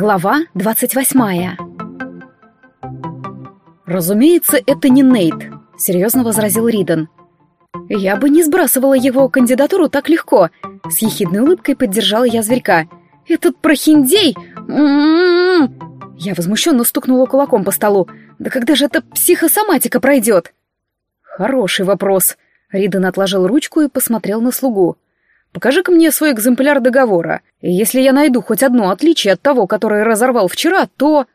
Глава двадцать восьмая. «Разумеется, это не Нейт», — серьезно возразил Риден. «Я бы не сбрасывала его кандидатуру так легко», — с ехидной улыбкой поддержала я зверька. «Этот прохиндей! М-м-м!» Я возмущенно стукнула кулаком по столу. «Да когда же эта психосоматика пройдет?» «Хороший вопрос», — Риден отложил ручку и посмотрел на слугу. Покажи-ка мне свой экземпляр договора, и если я найду хоть одно отличие от того, которое разорвал вчера, то...»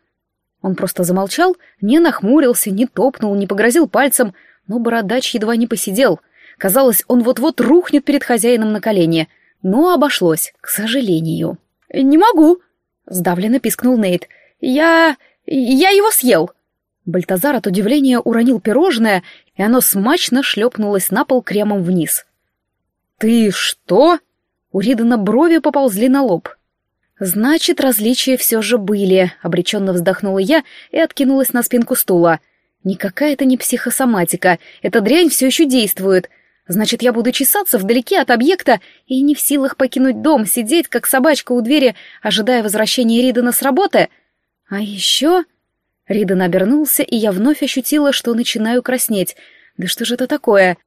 Он просто замолчал, не нахмурился, не топнул, не погрозил пальцем, но бородач едва не посидел. Казалось, он вот-вот рухнет перед хозяином на колени, но обошлось, к сожалению. «Не могу!» — сдавленно пискнул Нейт. «Я... я его съел!» Бальтазар от удивления уронил пирожное, и оно смачно шлепнулось на пол кремом вниз. «Ты что?» У Ридана брови поползли на лоб. «Значит, различия все же были», — обреченно вздохнула я и откинулась на спинку стула. «Никакая это не психосоматика, эта дрянь все еще действует. Значит, я буду чесаться вдалеке от объекта и не в силах покинуть дом, сидеть, как собачка у двери, ожидая возвращения Ридана с работы. А еще...» Ридан обернулся, и я вновь ощутила, что начинаю краснеть. «Да что же это такое?»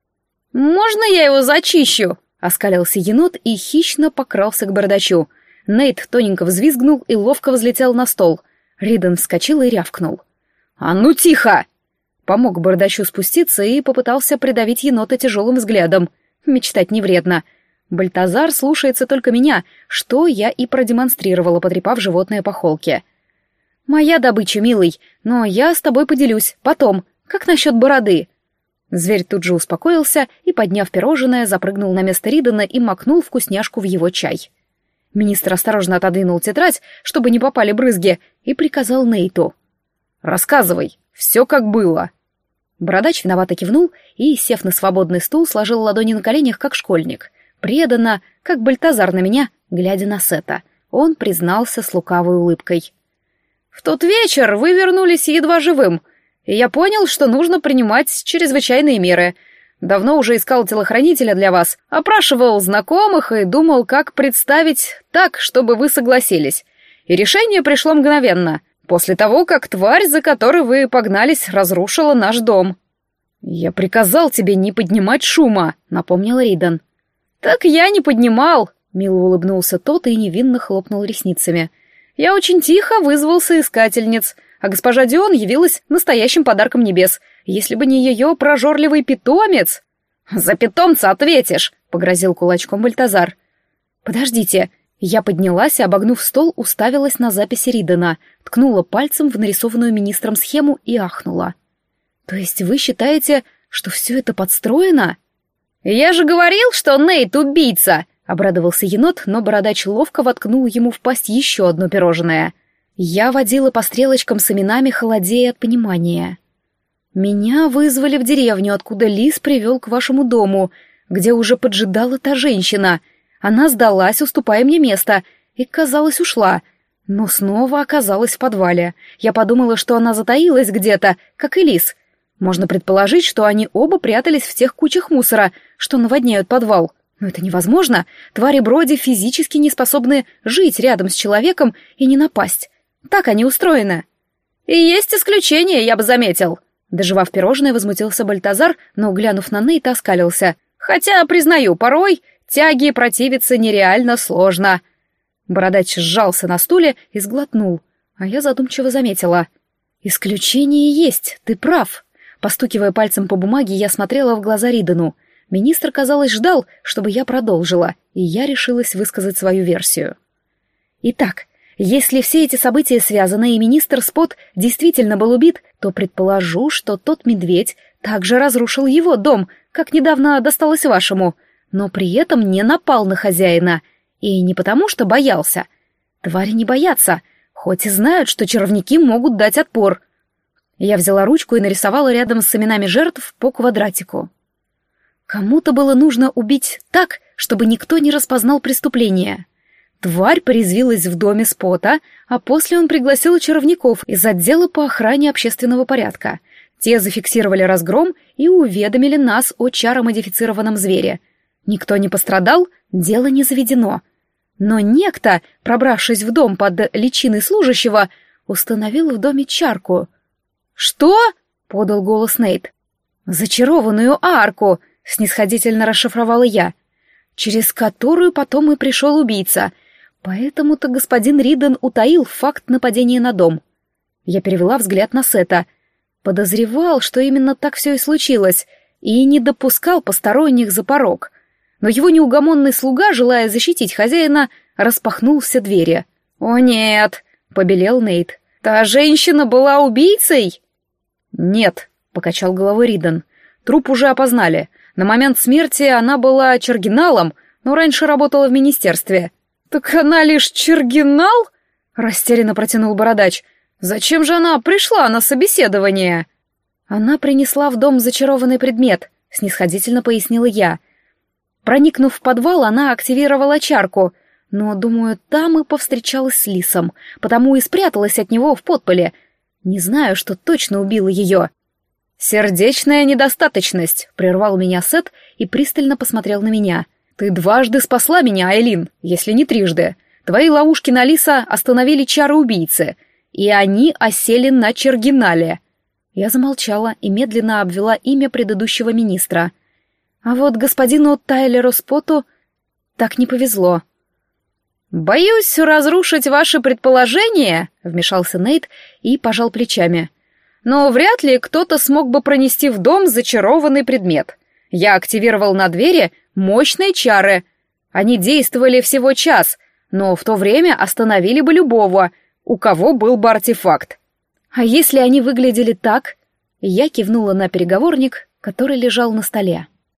«Можно я его зачищу?» — оскалился енот и хищно покрался к бардачу. Нейт тоненько взвизгнул и ловко взлетел на стол. Риден вскочил и рявкнул. «А ну тихо!» Помог бардачу спуститься и попытался придавить енота тяжелым взглядом. Мечтать не вредно. Бальтазар слушается только меня, что я и продемонстрировала, потрепав животное по холке. «Моя добыча, милый, но я с тобой поделюсь, потом. Как насчет бороды?» Зверь тут же успокоился и, подняв пирожное, запрыгнул на место Ридана и макнул вкусняшку в его чай. Министр осторожно отодвинул тетрадь, чтобы не попали брызги, и приказал Нейту. «Рассказывай, все как было». Бородач виновато кивнул и, сев на свободный стул, сложил ладони на коленях, как школьник. Преданно, как Бальтазар на меня, глядя на Сета. Он признался с лукавой улыбкой. «В тот вечер вы вернулись едва живым и я понял, что нужно принимать чрезвычайные меры. Давно уже искал телохранителя для вас, опрашивал знакомых и думал, как представить так, чтобы вы согласились. И решение пришло мгновенно, после того, как тварь, за которой вы погнались, разрушила наш дом. «Я приказал тебе не поднимать шума», — напомнил Ридан. «Так я не поднимал», — мило улыбнулся тот и невинно хлопнул ресницами. «Я очень тихо вызвался искательниц» а госпожа Дион явилась настоящим подарком небес. Если бы не ее прожорливый питомец... «За питомца ответишь!» — погрозил кулачком Бальтазар. «Подождите!» Я поднялась и, обогнув стол, уставилась на записи Ридена, ткнула пальцем в нарисованную министром схему и ахнула. «То есть вы считаете, что все это подстроено?» «Я же говорил, что Нейт убийца!» — обрадовался енот, но бородач ловко воткнул ему в пасть еще одно пирожное — я водила по стрелочкам с именами, холодея от понимания. Меня вызвали в деревню, откуда Лис привел к вашему дому, где уже поджидала та женщина. Она сдалась, уступая мне место, и, казалось, ушла. Но снова оказалась в подвале. Я подумала, что она затаилась где-то, как и Лис. Можно предположить, что они оба прятались в тех кучах мусора, что наводняют подвал. Но это невозможно. Твари Броди физически не способны жить рядом с человеком и не напасть. Так они устроены. И есть исключения, я бы заметил. Доживав пирожное, возмутился Бальтазар, но, глянув на Нейта, оскалился. Хотя, признаю, порой тяги противиться нереально сложно. Бородач сжался на стуле и сглотнул, а я задумчиво заметила. «Исключение есть, ты прав». Постукивая пальцем по бумаге, я смотрела в глаза Ридену. Министр, казалось, ждал, чтобы я продолжила, и я решилась высказать свою версию. Итак, если все эти события связаны, и министр Спот действительно был убит, то предположу, что тот медведь также разрушил его дом, как недавно досталось вашему, но при этом не напал на хозяина. И не потому, что боялся. Твари не боятся, хоть и знают, что чаровники могут дать отпор. Я взяла ручку и нарисовала рядом с именами жертв по квадратику. Кому-то было нужно убить так, чтобы никто не распознал преступление. Тварь порезвилась в доме Спота, а после он пригласил чаровников из отдела по охране общественного порядка. Те зафиксировали разгром и уведомили нас о чаромодифицированном звере. Никто не пострадал, дело не заведено. Но некто, пробравшись в дом под личиной служащего, установил в доме чарку. «Что?» — подал голос Нейт. «Зачарованную арку!» — снисходительно расшифровала я. «Через которую потом и пришел убийца. Поэтому-то господин Риден утаил факт нападения на дом». Я перевела взгляд на Сета. Подозревал, что именно так все и случилось, и не допускал посторонних за порог — но его неугомонный слуга, желая защитить хозяина, распахнул все двери. «О нет!» — побелел Нейт. «Та женщина была убийцей?» «Нет», — покачал головой Риден. «Труп уже опознали. На момент смерти она была чергиналом, но раньше работала в министерстве». «Так она лишь чергинал?» — растерянно протянул бородач. «Зачем же она пришла на собеседование?» «Она принесла в дом зачарованный предмет», — снисходительно пояснила я. Проникнув в подвал, она активировала чарку, но, думаю, там и повстречалась с Лисом, потому и спряталась от него в подполе. Не знаю, что точно убило ее. «Сердечная недостаточность», — прервал меня Сет и пристально посмотрел на меня. «Ты дважды спасла меня, Айлин, если не трижды. Твои ловушки на Лиса остановили чары убийцы, и они осели на Чергинале». Я замолчала и медленно обвела имя предыдущего министра — а вот господину Тайлеру Споту так не повезло. «Боюсь разрушить ваши предположения», — вмешался Нейт и пожал плечами. «Но вряд ли кто-то смог бы пронести в дом зачарованный предмет. Я активировал на двери мощные чары. Они действовали всего час, но в то время остановили бы любого, у кого был бы артефакт. А если они выглядели так?» Я кивнула на переговорник, который лежал на столе.